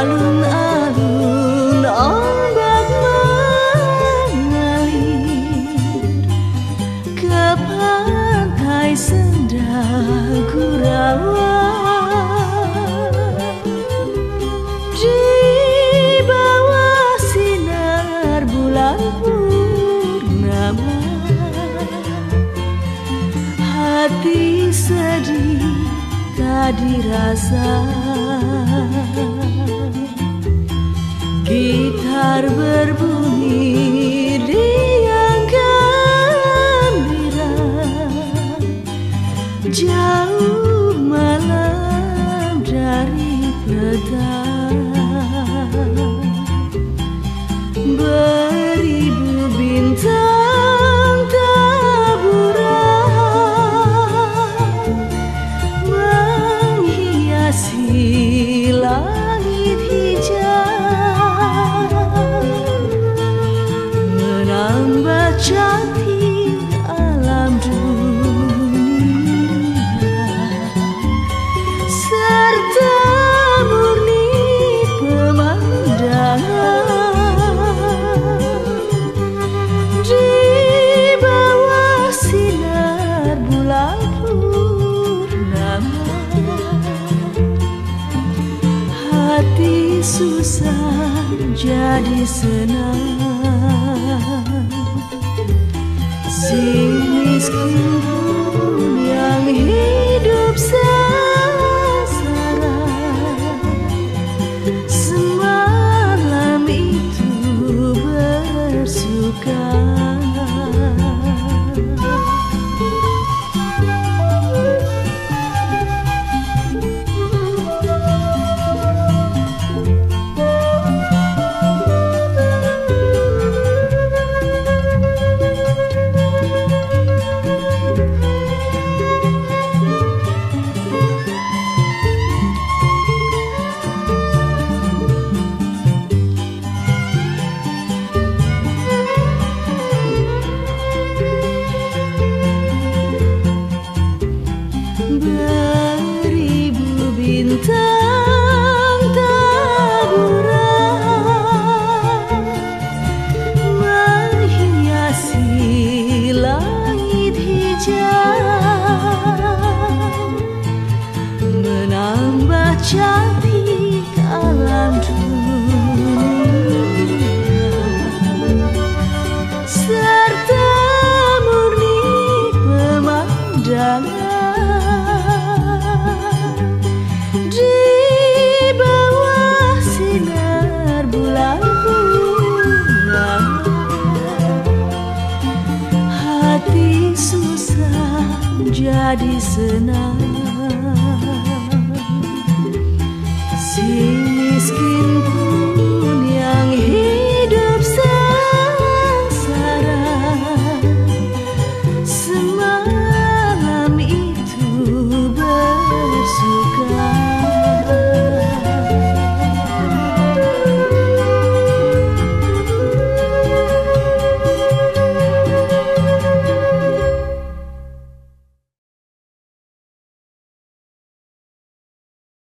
Alun-alun ombak mengalir Ke pantai senda gurauan Di bawah sinar bulan purnama. Hati sedih tak dirasa. Gitar berbunyi riang gembira Jauh malam dari petang Menghiasi langit hijau. Menambah cantik alam dunia. Serta Hati susah jadi senang. Si miskin di bawah sinar bulan bulan hati susah jadi senang. Si miskin